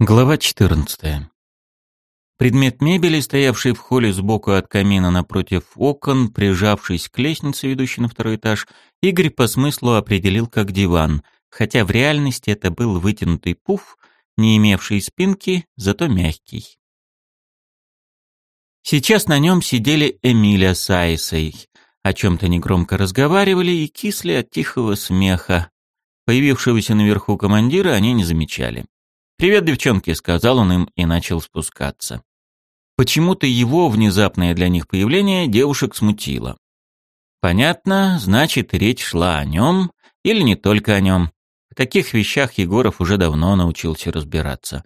Глава 14. Предмет мебели, стоявший в холле сбоку от камина напротив окон, прижавшись к лестнице, ведущей на второй этаж, Игорь по смыслу определил как диван, хотя в реальности это был вытянутый пуф, не имевший спинки, зато мягкий. Сейчас на нем сидели Эмиля с Айсой, о чем-то негромко разговаривали и кисли от тихого смеха. Появившегося наверху командира они не замечали. «Привет, девчонки», — сказал он им и начал спускаться. Почему-то его внезапное для них появление девушек смутило. Понятно, значит, речь шла о нем или не только о нем. В таких вещах Егоров уже давно научился разбираться.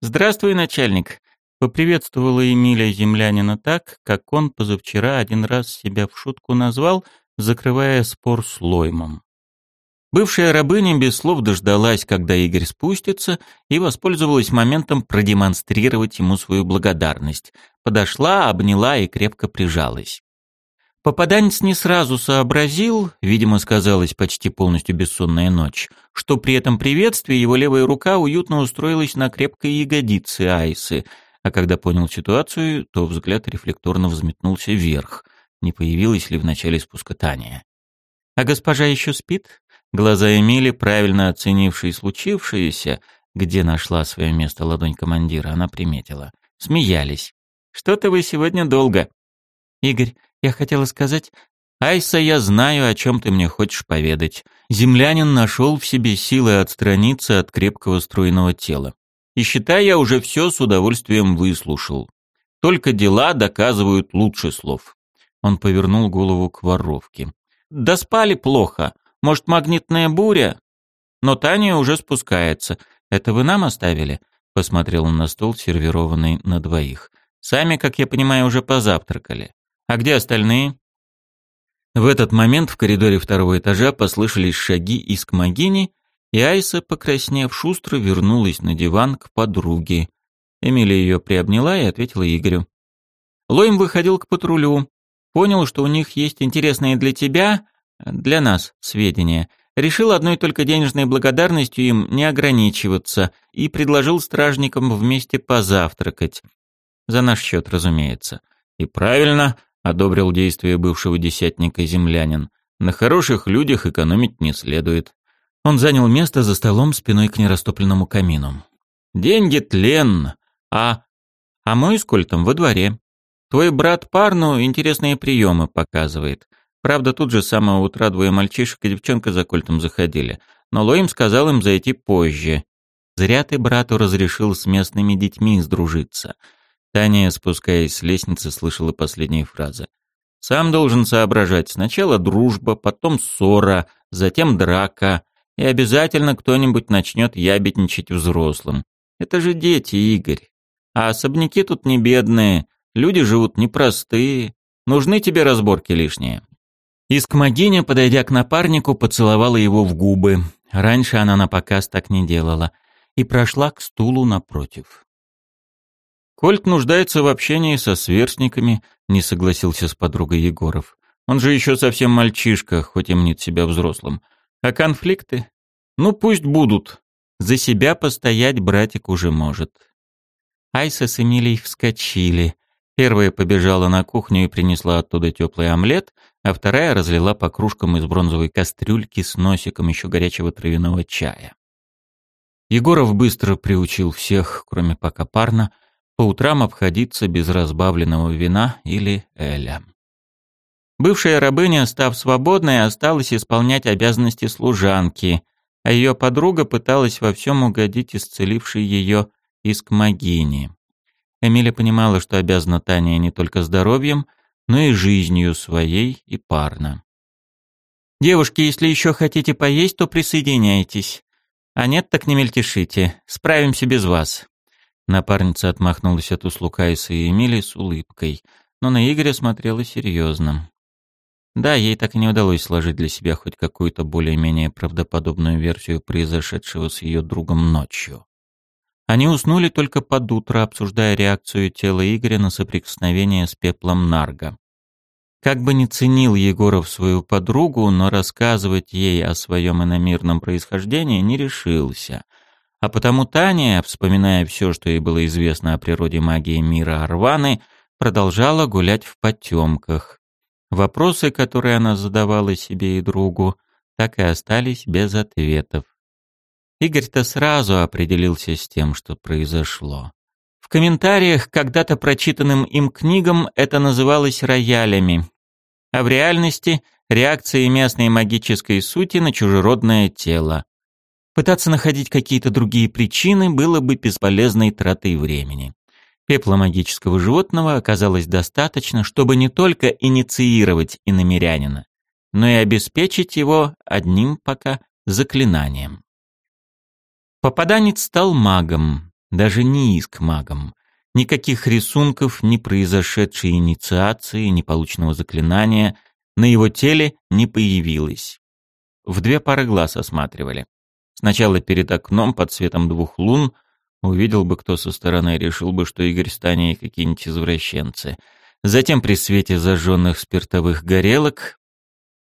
«Здравствуй, начальник», — поприветствовала Эмилия землянина так, как он позавчера один раз себя в шутку назвал, закрывая спор с Лоймом. Бывшая рабыня без слов дождалась, когда Игорь спустится, и воспользовалась моментом продемонстрировать ему свою благодарность. Подошла, обняла и крепко прижалась. Попаданец не сразу сообразил, видимо, сказалась почти полностью бессонная ночь, что при этом приветствии его левая рука уютно устроилась на крепкой ягодице Айсы, а когда понял ситуацию, то взгляд рефлекторно взметнулся вверх, не появилась ли в начале спуска Таня. «А госпожа еще спит?» Глаза Эмили, правильно оценившие случившееся, где нашла свое место ладонь командира, она приметила. Смеялись. «Что-то вы сегодня долго». «Игорь, я хотела сказать...» «Айса, я знаю, о чем ты мне хочешь поведать». Землянин нашел в себе силы отстраниться от крепкого стройного тела. И считай, я уже все с удовольствием выслушал. Только дела доказывают лучше слов. Он повернул голову к воровке. «Да спали плохо. Может, магнитная буря? Но Таня уже спускается. Это вы нам оставили?» Посмотрел он на стол, сервированный на двоих. «Сами, как я понимаю, уже позавтракали. А где остальные?» В этот момент в коридоре второго этажа послышались шаги из Кмагини, и Айса, покраснев шустро, вернулась на диван к подруге. Эмилия ее приобняла и ответила Игорю. Лоим выходил к патрулю. Понял, что у них есть интересные для тебя, для нас сведения, решил одной только денежной благодарностью им не ограничиваться и предложил стражникам вместе позавтракать. За наш счет, разумеется. И правильно одобрил действия бывшего десятника землянин. На хороших людях экономить не следует. Он занял место за столом спиной к нерастопленному камину. «Деньги тлен, а... а мой с во дворе. Твой брат Парну интересные приемы показывает. Правда, тут же с самого утра двое мальчишек и девчонка за кольтом заходили. Но Лоим сказал им зайти позже. Зря ты брату разрешил с местными детьми сдружиться. Таня, спускаясь с лестницы, слышала последние фразы. Сам должен соображать. Сначала дружба, потом ссора, затем драка. И обязательно кто-нибудь начнет ябедничать взрослым. Это же дети, Игорь. А особняки тут не бедные. Люди живут непростые. Нужны тебе разборки лишние. Искмогиня, подойдя к напарнику, поцеловала его в губы. Раньше она на показ так не делала. И прошла к стулу напротив. «Кольт нуждается в общении со сверстниками», — не согласился с подругой Егоров. «Он же еще совсем мальчишка, хоть и мнит себя взрослым. А конфликты? Ну, пусть будут. За себя постоять братик уже может». Айса с Эмилией вскочили. Первая побежала на кухню и принесла оттуда теплый омлет, а вторая разлила по кружкам из бронзовой кастрюльки с носиком еще горячего травяного чая. Егоров быстро приучил всех, кроме пока парна, по утрам обходиться без разбавленного вина или эля. Бывшая рабыня, став свободной, осталась исполнять обязанности служанки, а ее подруга пыталась во всем угодить исцелившей ее искмогини. Эмиля понимала, что обязана Тане не только здоровьем, но и жизнью своей и парно. «Девушки, если еще хотите поесть, то присоединяйтесь. А нет, так не мельтешите. Справимся без вас». Напарница отмахнулась от услуг Айса и Эмили с улыбкой, но на Игоря смотрела серьезно. Да, ей так и не удалось сложить для себя хоть какую-то более-менее правдоподобную версию произошедшего с ее другом ночью. Они уснули только под утро, обсуждая реакцию тела Игоря на соприкосновение с пеплом Нарга. Как бы ни ценил Егоров свою подругу, но рассказывать ей о своем иномирном происхождении не решился. А потому Таня, вспоминая все, что ей было известно о природе магии мира Арваны, продолжала гулять в потемках. Вопросы, которые она задавала себе и другу, так и остались без ответов. Игорь-то сразу определился с тем, что произошло. В комментариях когда-то прочитанным им книгам это называлось роялями, а в реальности — реакцией местной магической сути на чужеродное тело. Пытаться находить какие-то другие причины было бы бесполезной тратой времени. Пепла магического животного оказалось достаточно, чтобы не только инициировать иномерянина, но и обеспечить его одним пока заклинанием. Попаданец стал магом, даже не иск магом. Никаких рисунков, ни произошедшей инициации, ни полученного заклинания на его теле не появилось. В две пары глаз осматривали. Сначала перед окном под светом двух лун – Увидел бы кто со стороны, решил бы, что Игорь с Таней какие-нибудь извращенцы. Затем при свете зажженных спиртовых горелок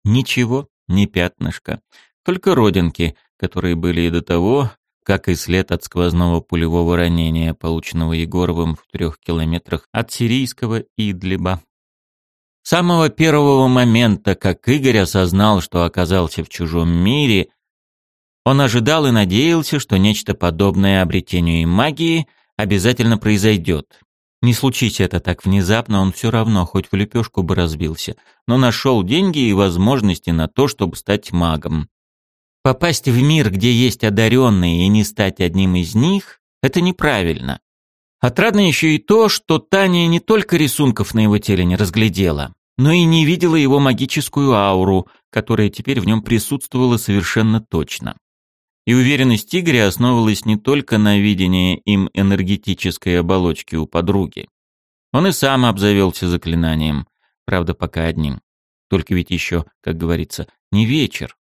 ничего, ни пятнышка. Только родинки, которые были и до того, как и след от сквозного пулевого ранения, полученного Егоровым в трех километрах от сирийского Идлиба. С самого первого момента, как Игорь осознал, что оказался в чужом мире, он ожидал и надеялся, что нечто подобное обретению магии обязательно произойдет. Не случись это так внезапно, он все равно хоть в лепешку бы разбился, но нашел деньги и возможности на то, чтобы стать магом. Попасть в мир, где есть одаренные, и не стать одним из них – это неправильно. Отрадно еще и то, что Таня не только рисунков на его теле не разглядела, но и не видела его магическую ауру, которая теперь в нем присутствовала совершенно точно. И уверенность Игоря основывалась не только на видении им энергетической оболочки у подруги. Он и сам обзавелся заклинанием, правда, пока одним. Только ведь еще, как говорится, не вечер.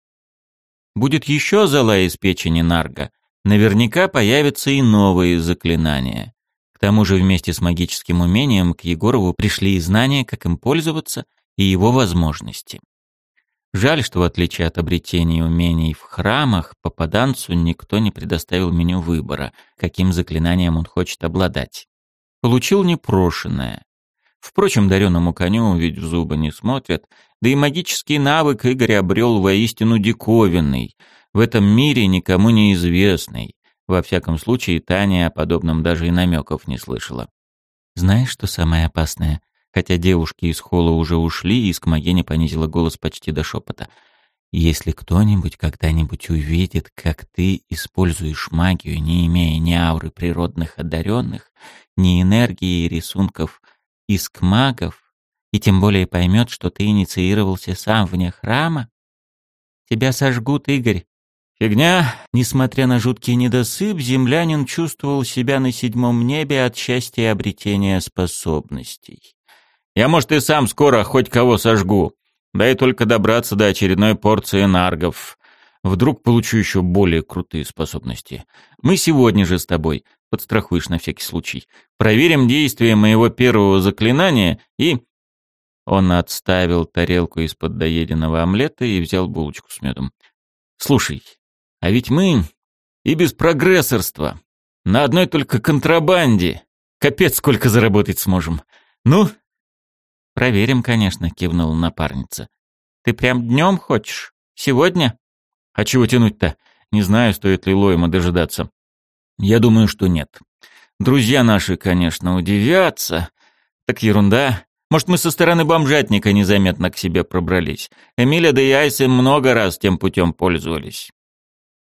Будет еще зала из печени Нарга, наверняка появятся и новые заклинания. К тому же вместе с магическим умением к Егорову пришли и знания, как им пользоваться, и его возможности. Жаль, что в отличие от обретения умений в храмах, попаданцу никто не предоставил меню выбора, каким заклинанием он хочет обладать. Получил непрошенное. Впрочем, дареному коню ведь в зубы не смотрят, да и магический навык Игорь обрел воистину диковинный, в этом мире никому неизвестный. Во всяком случае, Таня о подобном даже и намеков не слышала. «Знаешь, что самое опасное?» Хотя девушки из холла уже ушли, Искмогеня понизила голос почти до шепота. «Если кто-нибудь когда-нибудь увидит, как ты используешь магию, не имея ни ауры природных одаренных, ни энергии и рисунков искмагов, и тем более поймет, что ты инициировался сам вне храма, тебя сожгут, Игорь». Фигня. Несмотря на жуткий недосып, землянин чувствовал себя на седьмом небе от счастья обретения способностей. Я, может, и сам скоро хоть кого сожгу. Дай только добраться до очередной порции наргов. Вдруг получу еще более крутые способности. Мы сегодня же с тобой, подстрахуешь на всякий случай, проверим действие моего первого заклинания и...» Он отставил тарелку из-под доеденного омлета и взял булочку с медом. «Слушай, а ведь мы и без прогрессорства, на одной только контрабанде, капец сколько заработать сможем. Ну, «Проверим, конечно», — кивнула напарница. «Ты прям днем хочешь? Сегодня?» «А чего тянуть-то? Не знаю, стоит ли Лоема дожидаться. Я думаю, что нет. Друзья наши, конечно, удивятся. Так ерунда. Может, мы со стороны бомжатника незаметно к себе пробрались. Эмиля да и Айсы много раз тем путем пользовались».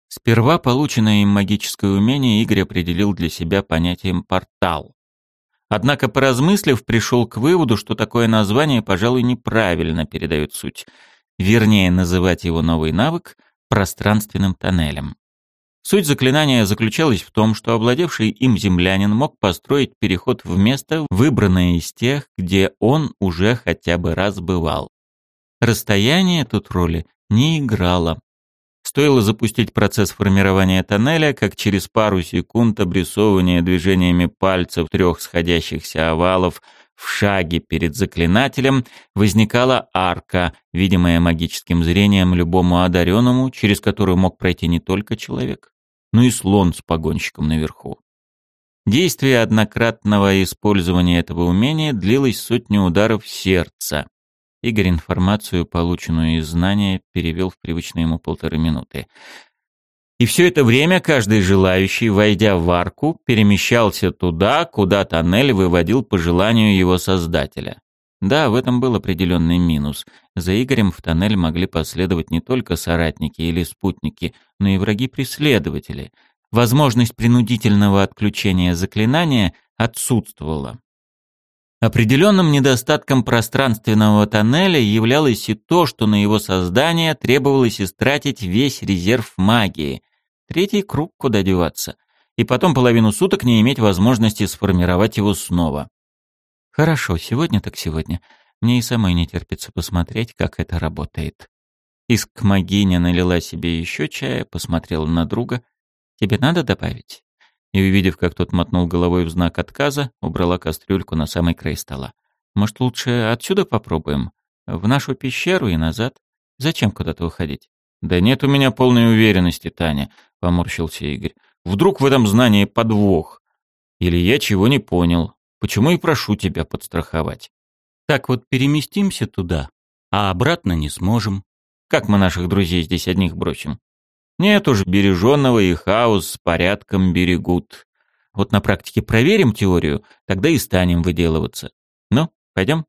Сперва полученное им магическое умение Игорь определил для себя понятием «портал». Однако, поразмыслив, пришел к выводу, что такое название, пожалуй, неправильно передает суть. Вернее, называть его новый навык пространственным тоннелем. Суть заклинания заключалась в том, что обладавший им землянин мог построить переход в место, выбранное из тех, где он уже хотя бы раз бывал. Расстояние тут роли не играло. Стоило запустить процесс формирования тоннеля, как через пару секунд обрисовывания движениями пальцев трех сходящихся овалов в шаге перед заклинателем возникала арка, видимая магическим зрением любому одаренному, через которую мог пройти не только человек, ну и слон с погонщиком наверху. Действие однократного использования этого умения длилось сотню ударов сердца. Игорь информацию, полученную из знания, перевел в привычные ему полторы минуты. И все это время каждый желающий, войдя в арку, перемещался туда, куда тоннель выводил по желанию его создателя. Да, в этом был определенный минус. За Игорем в тоннель могли последовать не только соратники или спутники, но и враги-преследователи. Возможность принудительного отключения заклинания отсутствовала. Определенным недостатком пространственного тоннеля являлось и то, что на его создание требовалось истратить весь резерв магии. Третий круг куда деваться. И потом половину суток не иметь возможности сформировать его снова. Хорошо, сегодня так сегодня. Мне и самой не терпится посмотреть, как это работает. Искмогиня налила себе еще чая, посмотрела на друга. «Тебе надо добавить?» И, увидев, как тот мотнул головой в знак отказа, убрала кастрюльку на самый край стола. «Может, лучше отсюда попробуем? В нашу пещеру и назад? Зачем куда-то уходить?» «Да нет у меня полной уверенности, Таня», — поморщился Игорь. «Вдруг в этом знании подвох? Или я чего не понял? Почему и прошу тебя подстраховать. Так вот переместимся туда, а обратно не сможем. Как мы наших друзей здесь одних бросим? Нет уж, береженного и хаос с порядком берегут. Вот на практике проверим теорию, тогда и станем выделываться. Ну, пойдем?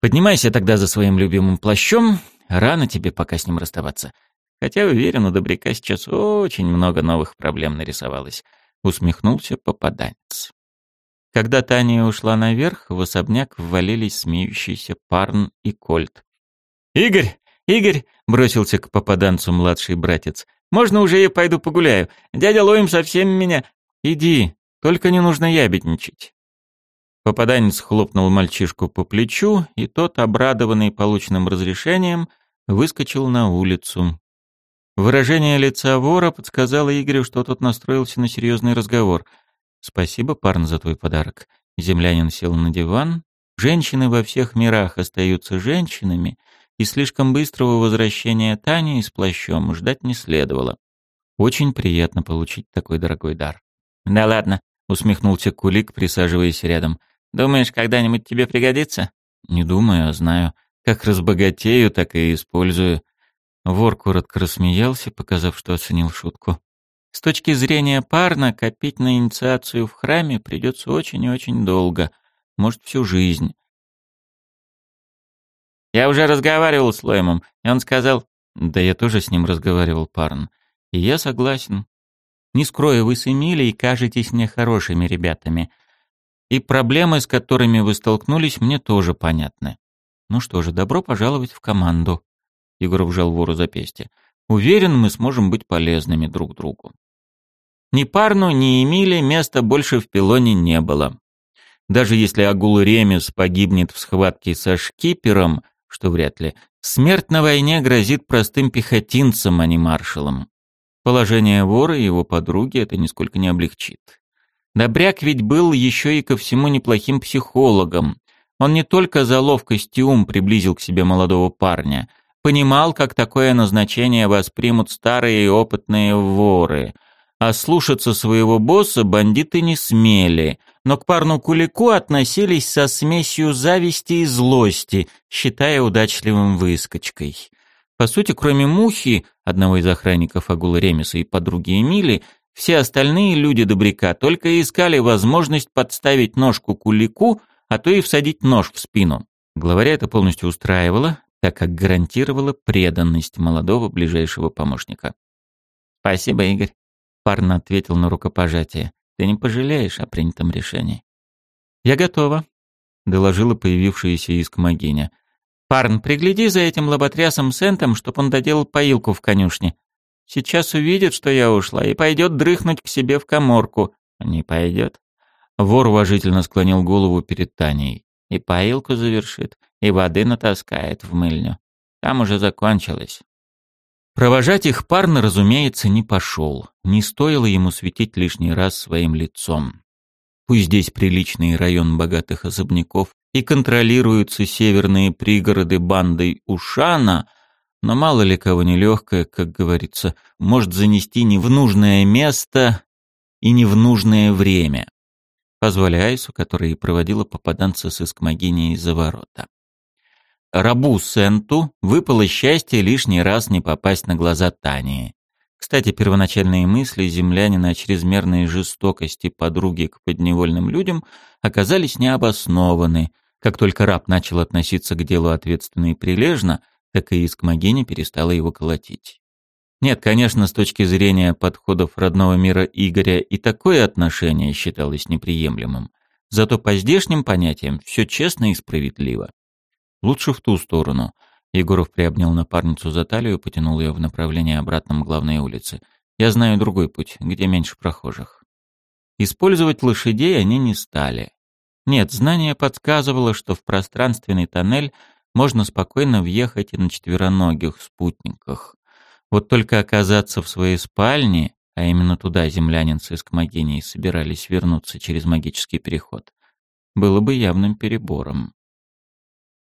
Поднимайся тогда за своим любимым плащом. Рано тебе пока с ним расставаться. Хотя, уверен, у Добряка сейчас очень много новых проблем нарисовалось. Усмехнулся попаданец. Когда Таня ушла наверх, в особняк ввалились смеющиеся Парн и Кольт. «Игорь! Игорь!» — бросился к попаданцу младший братец. «Можно уже я пойду погуляю? Дядя Лоим совсем меня...» «Иди, только не нужно ябедничать». Попаданец хлопнул мальчишку по плечу, и тот, обрадованный полученным разрешением, выскочил на улицу. Выражение лица вора подсказало Игорю, что тот настроился на серьезный разговор — «Спасибо, парн, за твой подарок». Землянин сел на диван. Женщины во всех мирах остаются женщинами, и слишком быстрого возвращения Тани с плащом ждать не следовало. Очень приятно получить такой дорогой дар. «Да ладно», — усмехнулся Кулик, присаживаясь рядом. «Думаешь, когда-нибудь тебе пригодится?» «Не думаю, а знаю. Как разбогатею, так и использую». Вор коротко рассмеялся, показав, что оценил шутку. С точки зрения парна, копить на инициацию в храме придется очень и очень долго, может, всю жизнь. Я уже разговаривал с Лоймом, и он сказал... Да я тоже с ним разговаривал, парн. И я согласен. Не скрою, вы с Эмилией кажетесь мне хорошими ребятами. И проблемы, с которыми вы столкнулись, мне тоже понятны. Ну что же, добро пожаловать в команду. Егор вжал вору запястье. Уверен, мы сможем быть полезными друг другу. Ни Парну, ни Эмиле места больше в пилоне не было. Даже если Агул Ремес погибнет в схватке со шкипером, что вряд ли, смерть на войне грозит простым пехотинцам, а не маршалам. Положение вора и его подруги это нисколько не облегчит. Добряк ведь был еще и ко всему неплохим психологом. Он не только за ловкость и ум приблизил к себе молодого парня, понимал, как такое назначение воспримут старые и опытные воры — а слушаться своего босса бандиты не смели, но к парну Кулику относились со смесью зависти и злости, считая удачливым выскочкой. По сути, кроме Мухи, одного из охранников Агула Ремеса и подруги Эмили, все остальные люди Добряка только искали возможность подставить ножку Кулику, а то и всадить нож в спину. Главаря это полностью устраивало, так как гарантировало преданность молодого ближайшего помощника. «Спасибо, Игорь. Парн ответил на рукопожатие. «Ты не пожалеешь о принятом решении». «Я готова», — доложила появившаяся иск могиня. «Парн, пригляди за этим лоботрясом Сентом, чтоб он доделал поилку в конюшне. Сейчас увидит, что я ушла, и пойдет дрыхнуть к себе в коморку». «Не пойдет». Вор уважительно склонил голову перед Таней. «И поилку завершит, и воды натаскает в мыльню. Там уже закончилось. Провожать их парно, разумеется, не пошел. Не стоило ему светить лишний раз своим лицом. Пусть здесь приличный район богатых особняков и контролируются северные пригороды бандой Ушана, Но мало ли кого нелегкое, как говорится, может занести не в нужное место и не в нужное время. Позволяя Айсу, которая и проводила попаданца с искмогиней из-за ворота. Рабу Сенту выпало счастье лишний раз не попасть на глаза Тании. Кстати, первоначальные мысли землянина о чрезмерной жестокости подруги к подневольным людям оказались необоснованы. Как только раб начал относиться к делу ответственно и прилежно, так и Искмогиня перестала его колотить. Нет, конечно, с точки зрения подходов родного мира Игоря и такое отношение считалось неприемлемым. Зато по здешним понятиям все честно и справедливо. Лучше в ту сторону. Егоров приобнял напарницу за талию и потянул ее в направлении обратном главной улицы. Я знаю другой путь, где меньше прохожих. Использовать лошадей они не стали. Нет, знание подсказывало, что в пространственный тоннель можно спокойно въехать и на четвероногих спутниках. Вот только оказаться в своей спальне, а именно туда землянин с Искмогенией собирались вернуться через магический переход, было бы явным перебором.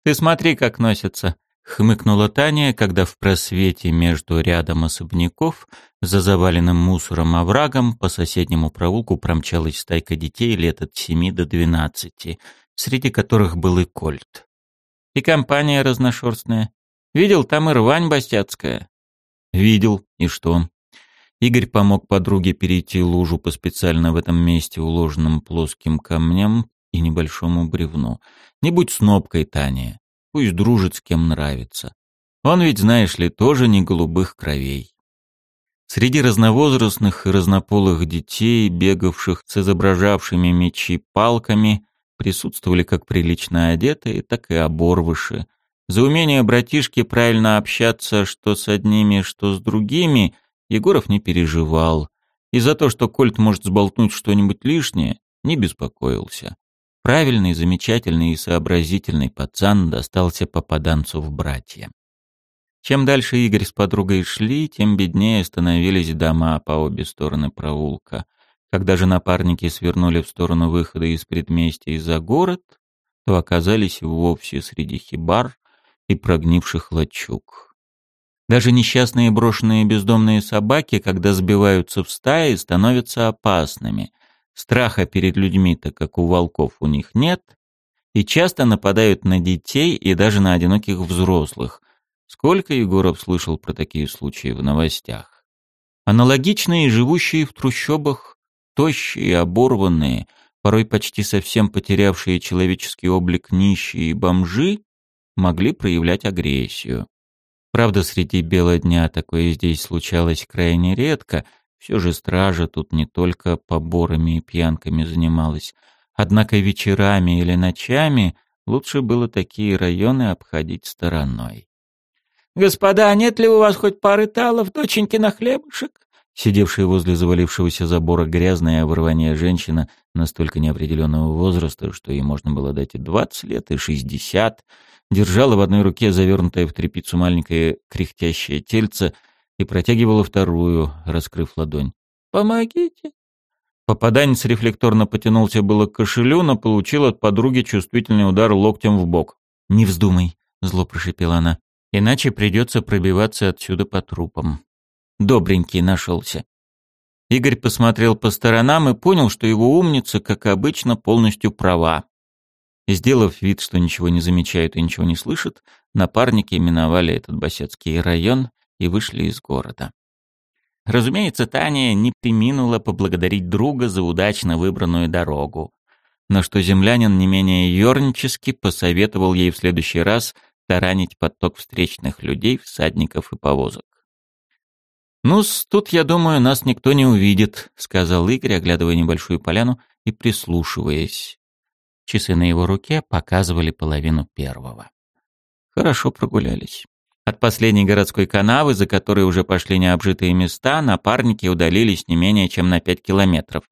«Ты смотри, как носятся!» — хмыкнула Таня, когда в просвете между рядом особняков за заваленным мусором оврагом по соседнему проулку промчалась стайка детей лет от семи до двенадцати, среди которых был и Кольт. И компания разношерстная. Видел, там и рвань бастяцкая. Видел. И что? Игорь помог подруге перейти лужу по специально в этом месте уложенным плоским камням и небольшому бревну. Не будь снобкой, Таня. Пусть дружит с кем нравится. Он ведь, знаешь ли, тоже не голубых кровей. Среди разновозрастных и разнополых детей, бегавших с изображавшими мечи палками, присутствовали как прилично одетые, так и оборвыши, за умение братишки правильно общаться что с одними, что с другими, Егоров не переживал. И за то, что Кольт может сболтнуть что-нибудь лишнее, не беспокоился. Правильный, замечательный и сообразительный пацан достался попаданцу в братья. Чем дальше Игорь с подругой шли, тем беднее становились дома по обе стороны проулка. Когда же напарники свернули в сторону выхода из предместья за город, то оказались вовсе среди хибар, и прогнивших лачуг. Даже несчастные брошенные бездомные собаки, когда сбиваются в стаи, становятся опасными. Страха перед людьми-то, как у волков, у них нет, и часто нападают на детей и даже на одиноких взрослых. Сколько Егоров слышал про такие случаи в новостях. Аналогичные живущие в трущобах, тощие, оборванные, порой почти совсем потерявшие человеческий облик нищие и бомжи, могли проявлять агрессию. Правда, среди бела дня такое здесь случалось крайне редко, все же стража тут не только поборами и пьянками занималась, однако вечерами или ночами лучше было такие районы обходить стороной. «Господа, нет ли у вас хоть пары талов, доченьки на хлебушек?» Сидевшая возле завалившегося забора грязная оборвание женщина настолько неопределенного возраста, что ей можно было дать и двадцать лет, и шестьдесят, держала в одной руке завернутое в тряпицу маленькое кряхтящее тельце и протягивала вторую, раскрыв ладонь. «Помогите!» Попаданец рефлекторно потянулся было к кошелю, но получил от подруги чувствительный удар локтем в бок. «Не вздумай», — зло прошипела она, — «иначе придется пробиваться отсюда по трупам». Добренький нашелся. Игорь посмотрел по сторонам и понял, что его умница, как обычно, полностью права. Сделав вид, что ничего не замечают и ничего не слышат, напарники миновали этот басецкий район и вышли из города. Разумеется, Таня не приминула поблагодарить друга за удачно выбранную дорогу, но что землянин не менее ёрнически посоветовал ей в следующий раз таранить поток встречных людей, всадников и повозок. ну тут, я думаю, нас никто не увидит», — сказал Игорь, оглядывая небольшую поляну и прислушиваясь. Часы на его руке показывали половину первого. Хорошо прогулялись. От последней городской канавы, за которой уже пошли необжитые места, напарники удалились не менее чем на пять километров.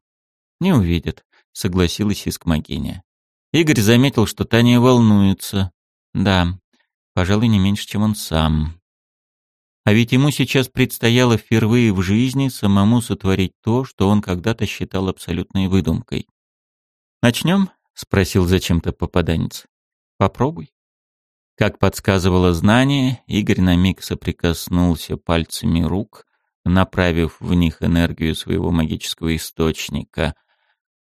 «Не увидят», — согласилась Искмогиня. Игорь заметил, что Таня волнуется. Да, пожалуй, не меньше, чем он сам. А ведь ему сейчас предстояло впервые в жизни самому сотворить то, что он когда-то считал абсолютной выдумкой. «Начнем?» — спросил зачем-то попаданец. «Попробуй». Как подсказывало знание, Игорь на миг соприкоснулся пальцами рук, направив в них энергию своего магического источника,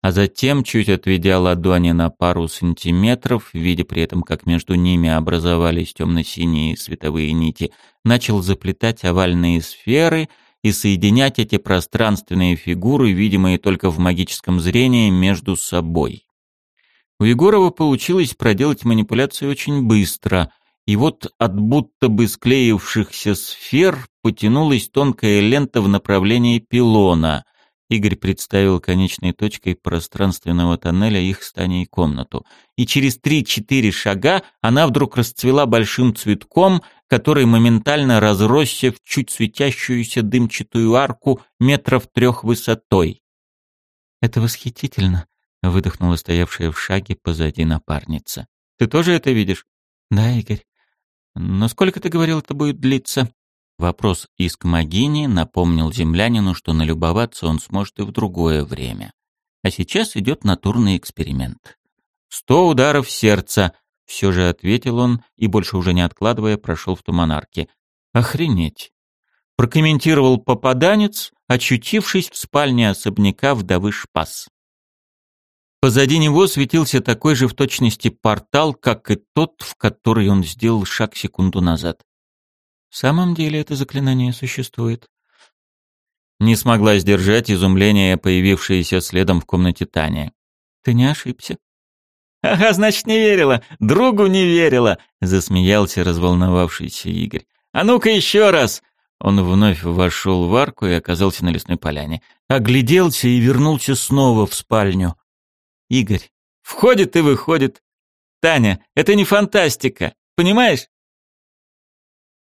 а затем, чуть отведя ладони на пару сантиметров, видя при этом, как между ними образовались темно-синие световые нити, начал заплетать овальные сферы и соединять эти пространственные фигуры, видимые только в магическом зрении, между собой. У Егорова получилось проделать манипуляцию очень быстро, и вот от будто бы склеившихся сфер потянулась тонкая лента в направлении пилона. Игорь представил конечной точкой пространственного тоннеля их с Таней комнату. И через три-четыре шага она вдруг расцвела большим цветком, который моментально разросся в чуть светящуюся дымчатую арку метров трех высотой. «Это восхитительно», выдохнула стоявшая в шаге позади напарница. Ты тоже это видишь? Да, Игорь. Но сколько ты говорил, это будет длиться? Вопрос из Кмагини напомнил землянину, что налюбоваться он сможет и в другое время. А сейчас идет натурный эксперимент. «Сто ударов сердца!» — все же ответил он и, больше уже не откладывая, прошел в туманарке. «Охренеть!» — прокомментировал попаданец, очутившись в спальне особняка вдовы Шпас. Позади него светился такой же в точности портал, как и тот, в который он сделал шаг секунду назад. В самом деле это заклинание существует. Не смогла сдержать изумление, появившееся следом в комнате Таня. «Ты не ошибся?» «Ага, значит, не верила. Другу не верила!» — засмеялся разволновавшийся Игорь. «А ну-ка еще раз!» Он вновь вошел в арку и оказался на лесной поляне. Огляделся и вернулся снова в спальню. Игорь. Входит и выходит. Таня, это не фантастика. Понимаешь?